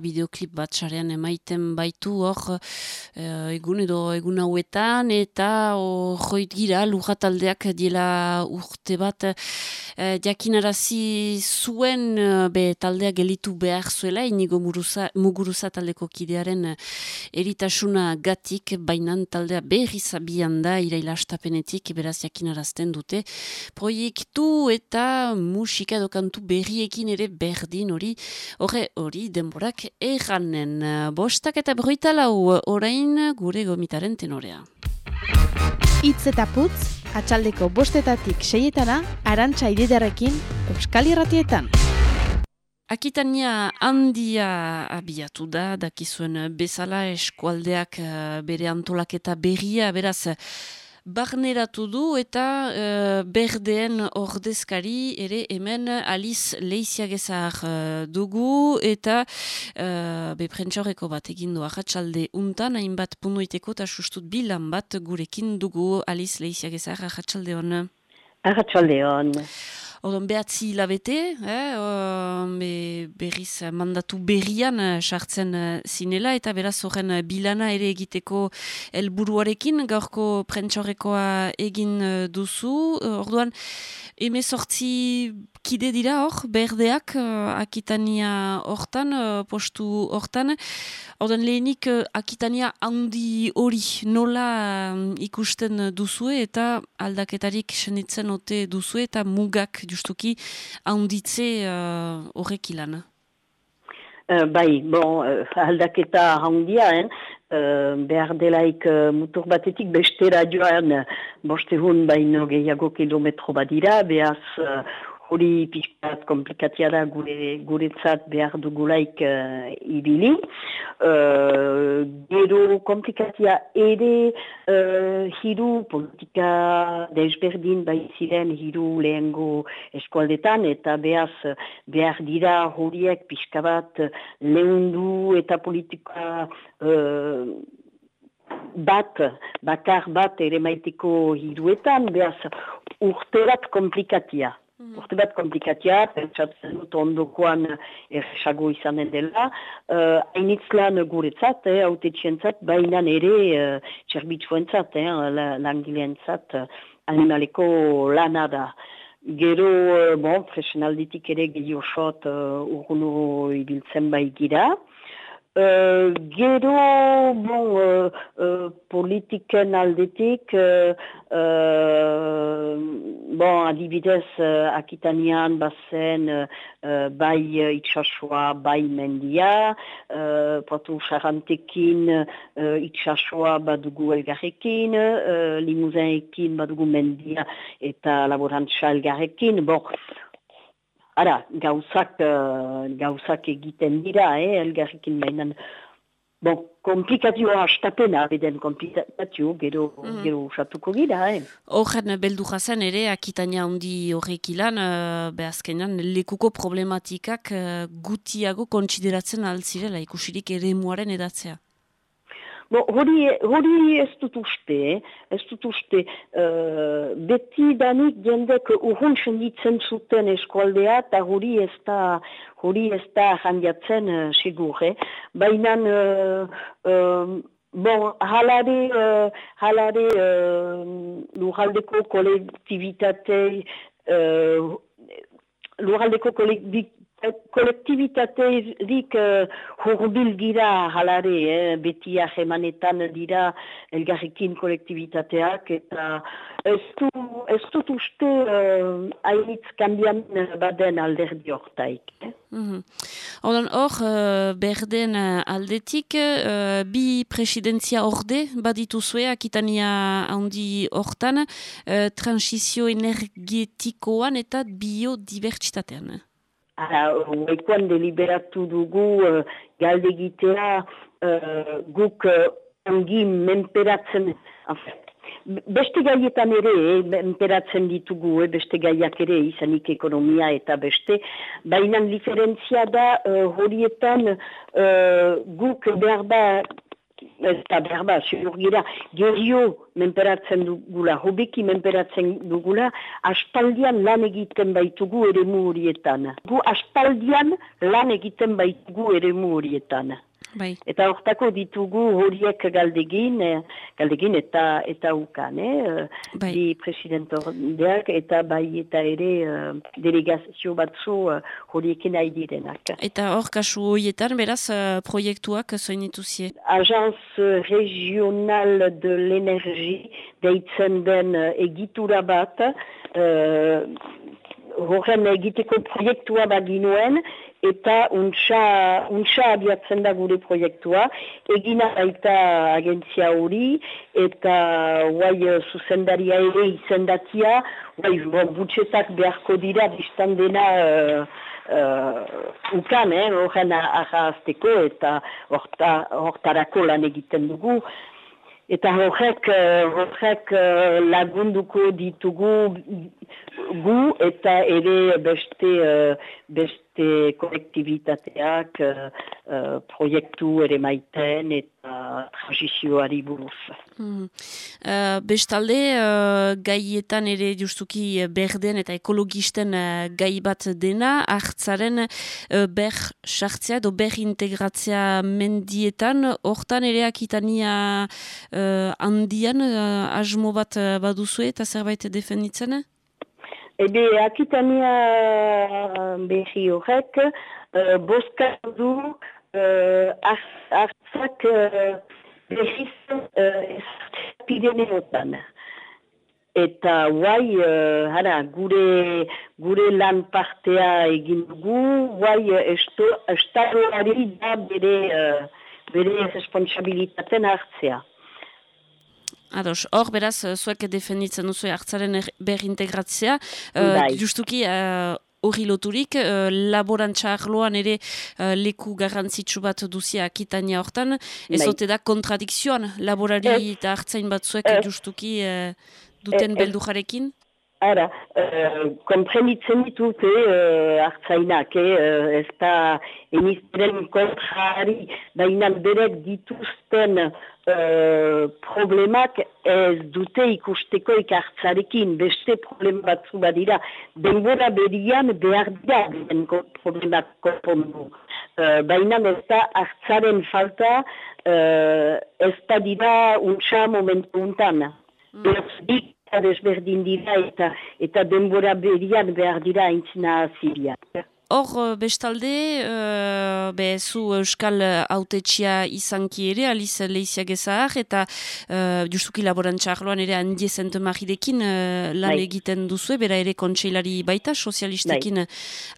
bideoklip bat sarean emaiten baitu hor eh, egun edo egun hauetan eta horroit gira lurra taldeak diela urte bat. Eh, jakinarazi zuen eh, be taldea gelitu behar zuela inigo muguruza, muguruza taldeko kidearen eritasuna gatik bainan taldea berriz abian da iraila astapenetik beraz jakinarazten dute proiektu eta musika edo kantu berriekin ere berdin hori horre hori denborak erranen bostak eta broita lau orain gure gomitaren tenorea. Itz eta putz, atxaldeko bostetatik seietana, arantxa ididarekin, Euskal Irratietan. Akitania handia abiatu da, dakizuen bezala eskualdeak eh, bere antolaketa berria, beraz, barneratu du eta uh, berdeen ordezkari ere hemen Alice Leiziagezar uh, dugu eta uh, beprentxoreko bat egin du ahatsalde untan, hainbat punuiteko eta sustut bilan bat gurekin dugu Alice Leiziagezar ahatsalde hon. Arratxalde hon. Odon behatzi hilabete, eh, be, berriz mandatu berrian eh, sartzen eh, zinela eta beraz horren eh, bilana ere egiteko helburuarekin gaurko prentxorrekoa egin duzu. Eh, Orduan, emezortzi kide dira hor, berdeak eh, akitania hortan, eh, postu hortan. Orduan lehenik eh, akitania handi hori nola eh, ikusten duzue eta aldaketarik senitzen ote duzue eta mugak justuki handitze uh, horrek ilan. Uh, bai, bon, uh, aldaketa handia, hein? Uh, behar delaik uh, mutur batetik bestera joan uh, bostehun baino gehiago kilometro badira, behaz hori pixkat komplikatia da gure, guretzat behar dugulaik uh, ibili. Uh, gero komplikatia ere uh, hiru politika desberdin bai ziren hiru lehengo eskualdetan eta behaz behar dira horiek pixka bat lehundu eta politika uh, bat, bakar bat ere maiteko hiruetan, behaz urte bat komplikatia. Mm. Urte bat komplikatia, pentsatzen dut ondokoan erresago izanen dela, uh, hainitz lan guretzat, eh, haute txientzat, baina ere uh, txerbitzuentzat, eh, langileentzat, uh, animaleko lana da. Gero, uh, bon, fresenalditik ere gehiosot uh, urguno ibiltzen bai gira, Uh, gero, bon, uh, uh, politiken aldetik, uh, uh, bon, adibidez, uh, akitanean bazen uh, bai uh, itxasua, bai mendia, uh, patu sarantekin uh, itxasua badugu elgarrekin, uh, limuzenekin badugu mendia eta laborantza elgarrekin, bon, Ara, gauzak, uh, gauzak egiten dira, eh, elgarrikin mainan. Bon, komplikazioa hastapena, beden komplikazio, gero, mm. gero usatuko gira, eh. Horren beldu jazen ere, akitania handi horrek ilan, uh, behazkenan, lekuko problematikak uh, gutiago kontsideratzen altzirela, ikusirik ere muaren edatzea. Bo, hori, hori ez dut uste, ez dut uste, uh, beti danik jendek urhun senditzen zuten eskualdea, eta hori ez da, hori ez da jandiatzen uh, sigur, eh? Baina, uh, uh, bon, halare, uh, halare uh, lujaldeko kolektivitate, uh, lujaldeko kolektivitate, kolektibitaterik uh, hurbil dira halare, eh? beti ahemanetan dira elgarrikin kolektibitateak, eta ez, du, ez dut uste uh, hainitz kambian baden alderdi hortaik. Eh? Mm Hor, uh, berden aldetik, uh, bi presidentzia orde badituzue, akitania handi hortan, uh, transizio energetikoan eta biodibertsitatean. Hoikoan deliberatu dugu uh, galdegitea uh, guk uh, ongi menperatzen, beste gaietan ere eh, menperatzen ditugu, eh, beste gaiak ere izanik ekonomia eta beste, baina diferentzia da uh, horietan uh, guk behar da eta berba, zurgira, gerio menperatzen dugula, hobeki menperatzen dugula, aspaldian lan egiten baitugu ere horietan. Gu aspaldian lan egiten baitugu ere horietan. Bai. Eta hortako ditugu horiek galdegin, eh, galdegin eta eta ukan, eh? bai. di presidentordeak eta bai eta ere uh, delegazio batzu uh, horiekin nahi direnak. Eta hor kasu horietan, beraz, uh, proiektuak zoin dituzie? Agence regional de l'energie deitzen den egitura bat, uh, horren egiteko proiektua baginuen, eta untsa, untsa abiatzen da gure proiektua, egina baita agentzia hori, eta guai eh, zuzendaria ere izendatia, guai bon, butxetak beharko dira biztan dena uh, uh, ukan, eh, horren ahazteko, eta hortarako lan egiten dugu, Eta horrek, horrek lagunduko ditugu gu eta ere beste, beste beste kolektibitateak uh, proiektu ere maiten eta transizioari buruz. Hmm. Uh, bestalde, uh, gaietan ere justuki berden eta ekologisten uh, gai bat dena, hartzaren uh, ber sartzea edo ber integratzea mendietan, hortan ere akitania uh, handian uh, asmo bat baduzue eta zerbait defenditzen? Ebe, akitania behi horrek, uh, boska du uh, hartzak uh, behiz uh, Eta guai, uh, hara, gure, gure lan partea egin dugu, guai, estadoari da bere, uh, bere responsabilitaten hartzea. Ados, hor beraz, eh, zuek defenditzen duzu hartzaren er- berintegratzea, uh, Bai. justuki eh, hori loturik, uh, laborantza arloan ere uh, leku garrantzitsu bat duzia akitania hortan, ez Bai. ote da kontradikzioan laborari eta hartzain batzuek Ez. justuki uh, duten Ez. beldujarekin? Ara, uh, komprenitzen ditute uh, hartzainak, eh, uh, ez da emizteren kontrari, baina berek dituzten uh, problemak ez dute ikusteko ikartzarekin, beste problema batzu badira, denbora berian behar dira den ko- problemak konpondu. Uh, baina ez da hartzaren falta, uh, ez da dira untsa momentu untan. Eta desberdin dira eta eta denbora berian behar dira aintzina ziria. Hor, eh, bestalde, uh, be, zu Euskal autetxia izanki ere, Aliz Leizia gezahar, eta uh, justuki laborantza arloan ere handie zentemarirekin uh, lan Bai. egiten duzue, bera ere kontseilari baita, sozialistekin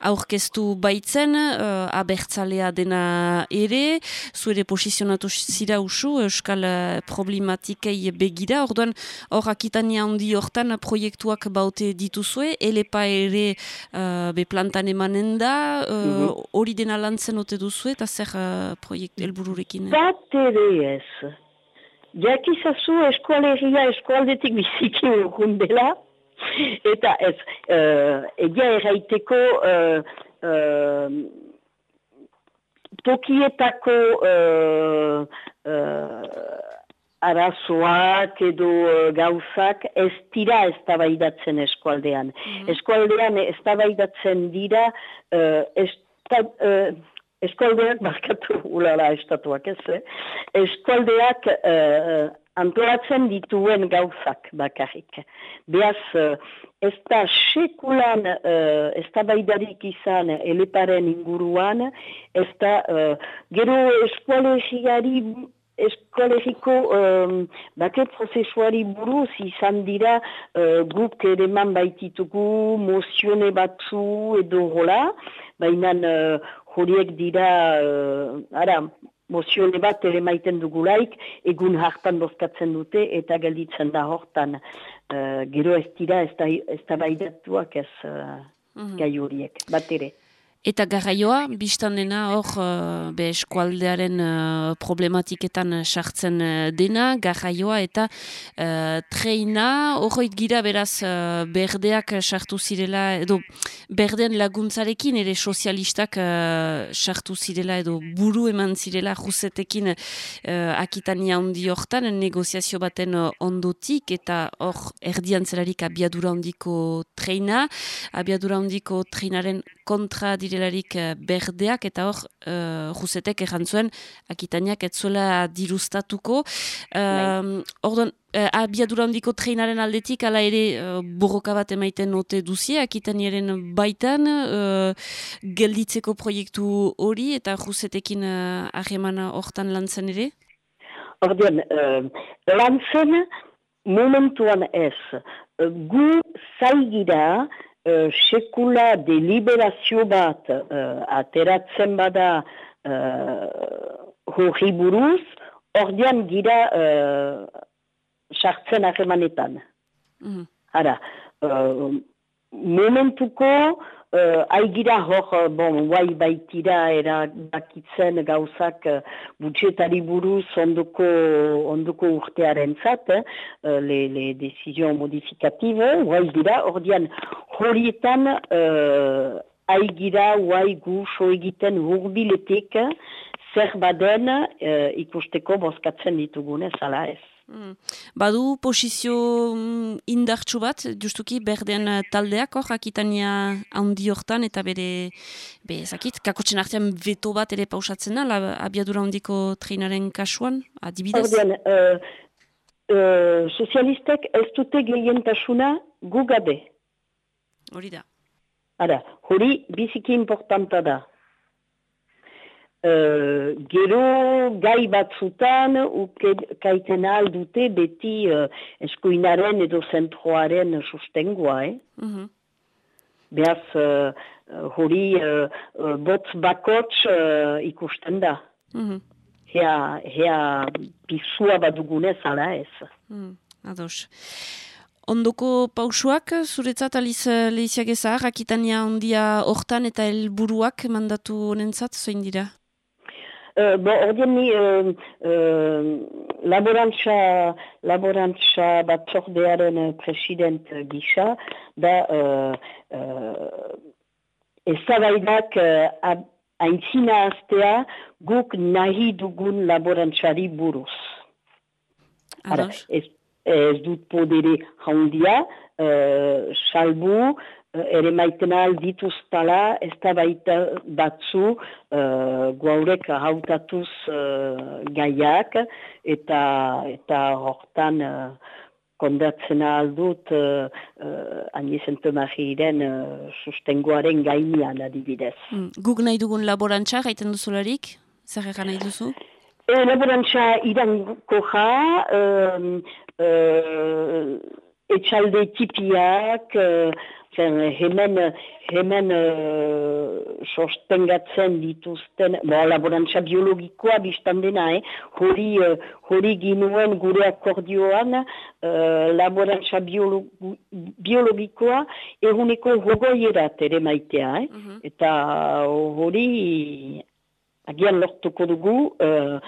aurkeztu baitzen, uh, abertzalea dena ere, zu ere posizionatu zira usu, Euskal problematikei begira, orduan hor akitania handi hortan proiektuak baute dituzue, elepa ere uh, be plantan emanen da, uh, Mhm. hori dena lantzen ote duzue, eta zer uh, proiektu helbururekin? Bat ere ez. Jakizazu eskualegia eskualdetik biziki urrun dela, eta ez, uh, egia erraiteko uh, uh, tokietako uh, uh, arazoak edo uh, gauzak ez dira eztabaidatzen eskualdean. Eskualdean eztabaidatzen dira uh, esta, uh, eskualdeak barkatu ulala estatuak ez, eh? eskualdeak uh, antolatzen dituen gauzak bakarrik. Beaz, uh, ez da sekulan uh, eztabaidarik izan eleparen inguruan, ez da uh, gero eskualegiari eskolegiko um, bake prozesuari buruz izan dira uh, guk ere man baititugu mozione batzu edo hola, baina uh, horiek dira, uh, ara, mozione bat ere maiten dugulaik, egun hartan bozkatzen dute eta gelditzen da hortan. Uh, gero ez dira ez da, ez da baidatuak ez uh, gai horiek, bat ere. Eta garraioa, biztan dena hor uh, be eskualdearen uh, problematiketan uh, sartzen dena, garraioa eta uh, treina, horroit gira beraz uh, berdeak sartu zirela, edo berdean laguntzarekin ere sozialistak uh, sartu zirela edo buru eman zirela juzetekin uh, akitania handi hortan, negoziazio baten ondotik. Eta hor erdian zelarik abiadura handiko treina, abiadura handiko treinaren kontra direlarik eh, berdeak eta hor uh, juzetek errantzuen akitaniak etzuela dirustatuko. Uh, Orduan, uh, abiadura handiko treinaren aldetik, ala ere uh, borroka bat emaiten ote duzie, akitaniaren baitan, uh, gelditzeko proiektu hori eta juzetekin uh, ahemana hortan lantzen ere? Ordean, uh, lantzen momentuan ez, gu zaigira uh, sekula deliberazio bat uh, ateratzen bada uh, hori buruz, ordean gira uh, sartzen ahemanetan. Mhm. Ara, uh, momentuko uh, aigira hor, uh, bon, guai baitira erabakitzen gauzak uh, budgetari buruz ondoko, ondoko urtearen zat, eh, le, le decision modifikative, guai dira, ordian horietan uh, aigira guai gu so egiten hurbiletik zer baden uh, ikusteko bozkatzen ditugunez, ala ez. Mm. Badu posizio mm, indartsu bat, justuki berdean eh, taldeak hor, akitania handi hortan eta bere, be, zakit, kakotzen artean veto bat ere pausatzen da, abiadura handiko treinaren kasuan, adibidez? Ordean, uh, uh, sozialistek ez dute gehientasuna gu gabe. Hori da. Ara, hori biziki importanta da. Uh, gero gai batzutan uke, kaiten ahal dute beti uh, eskuinaren edo zentroaren sustengoa, eh? Mhm. Beaz, uh, hori uh, botz bakots uh, ikusten da. Mhm. Hea, hea pisua badugunez ala ez. Mm. Ados. Ondoko pausuak, zuretzat aliz eh, lehiziak ezar, akitania ondia hortan eta helburuak mandatu honentzat, zoin dira? Uh, bo, ordean ni uh, uh, laborantza, laborantza batzordearen president gisa, da uh, uh, ezabaidak uh, aintzina aztea guk nahi dugun laborantzari buruz. Ara, ez, ez dut podere jaundia, salbu, ere maiten aldituztala, ez da baita batzu uh, guaurek hautatuz uh, gaiak, eta, eta hortan uh, kondatzen aldut uh, uh, uh, sustengoaren gainean adibidez. Mm, Guk nahi dugun laborantza, gaiten duzularik? Zer egan nahi duzu? E, laborantza iranko ja, um, uh, etxalde tipiak, uh, zen, hemen, hemen uh, sostengatzen dituzten, bo, laborantza biologikoa biztan dena, eh? hori, uh, hori ginuen gure akordioan, uh, laborantza biologu, biologikoa eguneko hogoierat ere maitea, eh? eta hori agian lortuko dugu, uh,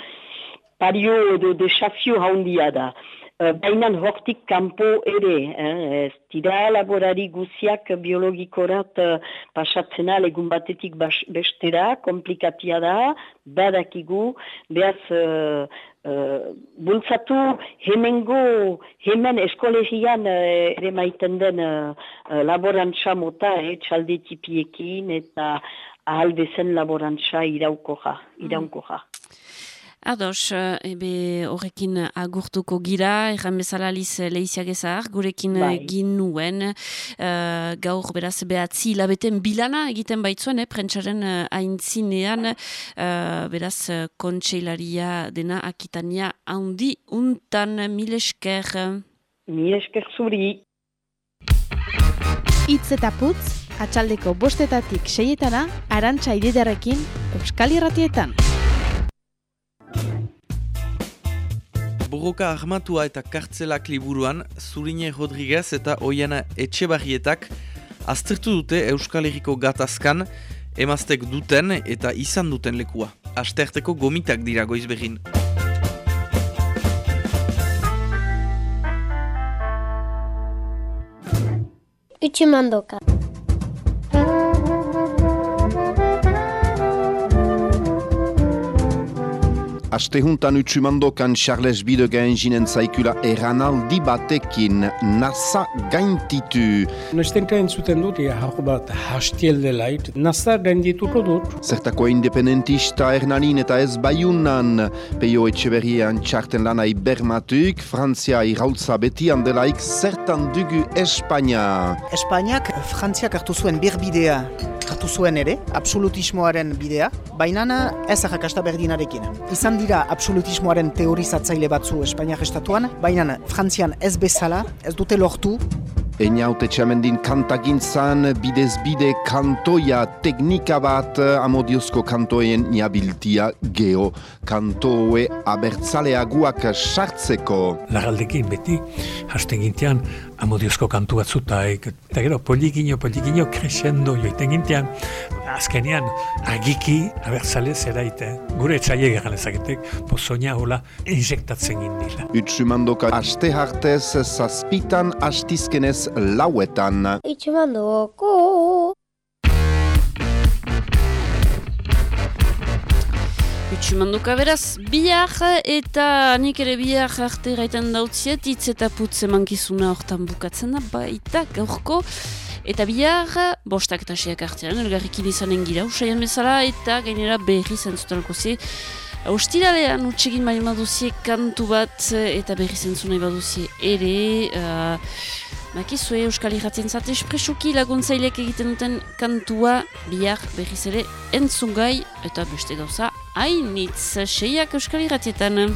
pario edo desafio haundia da. Baina hortik kanpo ere, eh, ez dira laborari guziak biologikorat uh, pasatzena legun batetik bas, bestera, komplikatia da, badakigu, behaz uh, uh, bultzatu hemengo, hemen eskolegian uh, ere maiten den uh, uh, laborantza mota, eh, txalde tipiekin eta ahal bezen laborantza iraukoja, iraunkoja. Ados, eh, ebe horrekin agurtuko gira, erran bezala aliz lehiziak ezar, gurekin Bai. bai. ginuen, uh, gaur beraz behatzi hilabeten bilana egiten baitzuen, eh, prentsaren uh, aintzinean, uh, beraz eh, kontseilaria dena akitania haundi untan mil esker. Mil esker zuri. Itz eta putz, atxaldeko bostetatik seietana, arantxa ididarekin, Euskal Irratietan. Borroka armatua eta kartzelak liburuan Zurine Rodriguez eta Oiana Etxebarrietak aztertu dute Euskal Herriko gatazkan emaztek duten eta izan duten lekua. Asterteko gomitak dira goizberin. Utsumandoka. Astehuntan utsumandokan Charles Bidegen jinen zaikula eranaldi batekin NASA gaintitu. Noiztenka entzuten dut, ja, hau bat hastiel delait, nasa gaindituko dut. Zertako independentista Hernanin eta ez baiunan peio etxeberrian txarten lanai bermatuk, Frantzia irautza betian delaik zertan dugu Espainia. Espainiak Frantziak hartu zuen birbidea hartu zuen ere, absolutismoaren bidea, baina ez arrakasta berdinarekin. Izan dira absolutismoaren teorizatzaile batzu Espainiak estatuan, baina Frantzian ez bezala, ez dute lortu, Einaute txamendin kantagintzan bidez bide kantoia teknika bat amodiozko kantoen niabiltia geo kantoe abertzaleaguak sartzeko. Lagaldekin beti, hasten gintean, amodiozko kantu batzu eta eta gero poligino, poligino crescendo joiten gintean, azkenean agiki abertzale zeraite. Gure etxaie geran ezagetek, pozoina hola injektatzen gindila. Utsumandoka aste hartez zazpitan astizkenez lauetan. Utsumandoko. Utsumanduka beraz, bihar eta nik ere bihar arte gaiten dautziet, hitz eta putz emankizuna hortan bukatzen da, baita gaurko. Eta bihar, bostak eta siak artean, elgarrikin izanen gira, usaian bezala, eta gainera berri zentzutanako ze. Ostiralean utxegin bai baduzie kantu bat eta berri zentzu nahi baduzie ere. Uh, Makizue Euskal Irratien zate espresuki laguntzailek egiten duten kantua bihar berriz ere entzungai eta beste gauza hainitz seiak Euskal Irratietan.